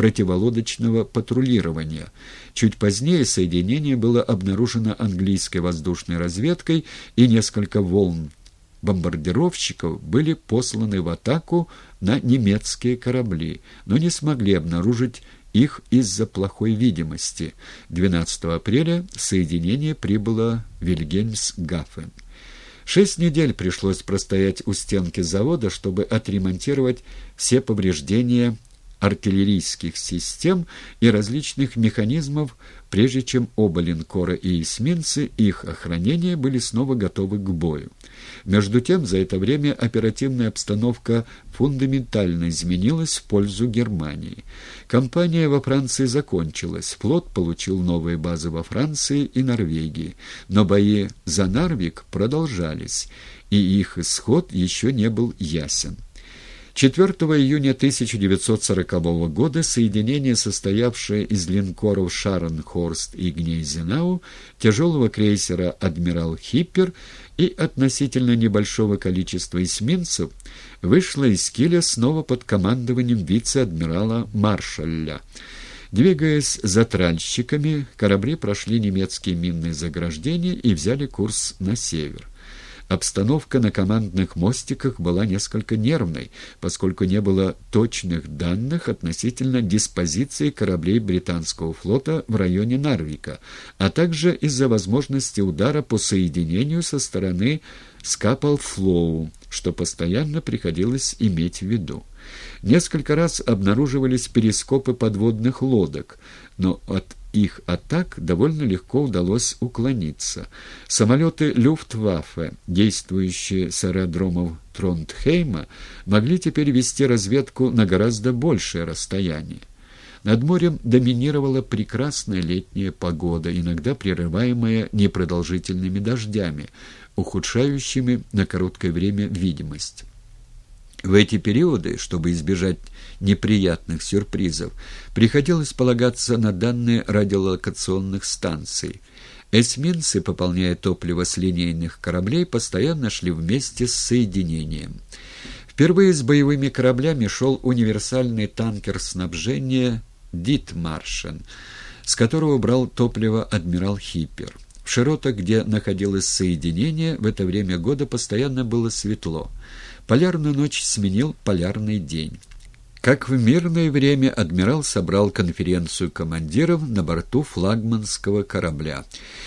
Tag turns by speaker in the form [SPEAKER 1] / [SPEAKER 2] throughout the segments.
[SPEAKER 1] противолодочного патрулирования. Чуть позднее соединение было обнаружено английской воздушной разведкой, и несколько волн бомбардировщиков были посланы в атаку на немецкие корабли, но не смогли обнаружить их из-за плохой видимости. 12 апреля соединение прибыло в Вильгельмсгафен. Шесть недель пришлось простоять у стенки завода, чтобы отремонтировать все повреждения артиллерийских систем и различных механизмов, прежде чем оба линкора и эсминцы их охранение были снова готовы к бою. Между тем, за это время оперативная обстановка фундаментально изменилась в пользу Германии. Кампания во Франции закончилась, флот получил новые базы во Франции и Норвегии, но бои за Нарвик продолжались, и их исход еще не был ясен. 4 июня 1940 года соединение, состоявшее из линкоров «Шаренхорст» и «Гнейзенау», тяжелого крейсера «Адмирал Хиппер» и относительно небольшого количества эсминцев, вышло из Киля снова под командованием вице-адмирала Маршалля. Двигаясь за тральщиками, корабли прошли немецкие минные заграждения и взяли курс на север. Обстановка на командных мостиках была несколько нервной, поскольку не было точных данных относительно диспозиции кораблей британского флота в районе Нарвика, а также из-за возможности удара по соединению со стороны Скапал-Флоу, что постоянно приходилось иметь в виду. Несколько раз обнаруживались перископы подводных лодок, но от их атак довольно легко удалось уклониться. Самолеты Люфтваффе, действующие с аэродромов Тронтхейма, могли теперь вести разведку на гораздо большее расстояние. Над морем доминировала прекрасная летняя погода, иногда прерываемая непродолжительными дождями, ухудшающими на короткое время видимость. В эти периоды, чтобы избежать неприятных сюрпризов, приходилось полагаться на данные радиолокационных станций. Эсминцы, пополняя топливо с линейных кораблей, постоянно шли вместе с соединением. Впервые с боевыми кораблями шел универсальный танкер снабжения «Дитмаршен», с которого брал топливо адмирал Хиппер. В широтах, где находилось соединение, в это время года постоянно было светло. Полярную ночь сменил полярный день. Как в мирное время адмирал собрал конференцию командиров на борту флагманского корабля.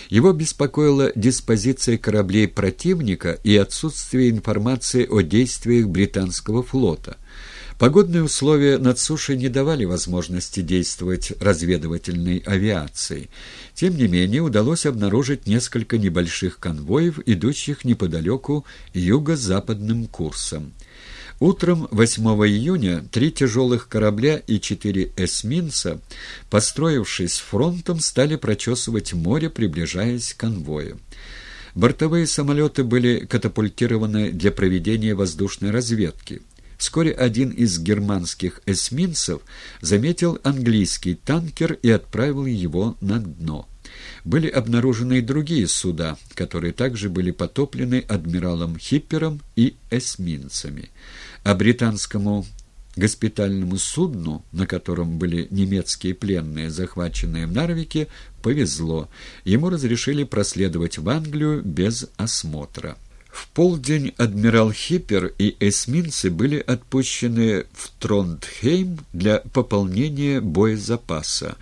[SPEAKER 1] Его беспокоила диспозиция кораблей противника и отсутствие информации о действиях британского флота. Погодные условия над сушей не давали возможности действовать разведывательной авиацией. Тем не менее, удалось обнаружить несколько небольших конвоев, идущих неподалеку юго-западным курсом. Утром 8 июня три тяжелых корабля и четыре эсминца, построившись фронтом, стали прочесывать море, приближаясь к конвою. Бортовые самолеты были катапультированы для проведения воздушной разведки. Вскоре один из германских эсминцев заметил английский танкер и отправил его на дно. Были обнаружены и другие суда, которые также были потоплены адмиралом Хиппером и эсминцами. А британскому госпитальному судну, на котором были немецкие пленные, захваченные в Нарвике, повезло. Ему разрешили проследовать в Англию без осмотра. В полдень адмирал Хиппер и эсминцы были отпущены в Тронтхейм для пополнения боезапаса.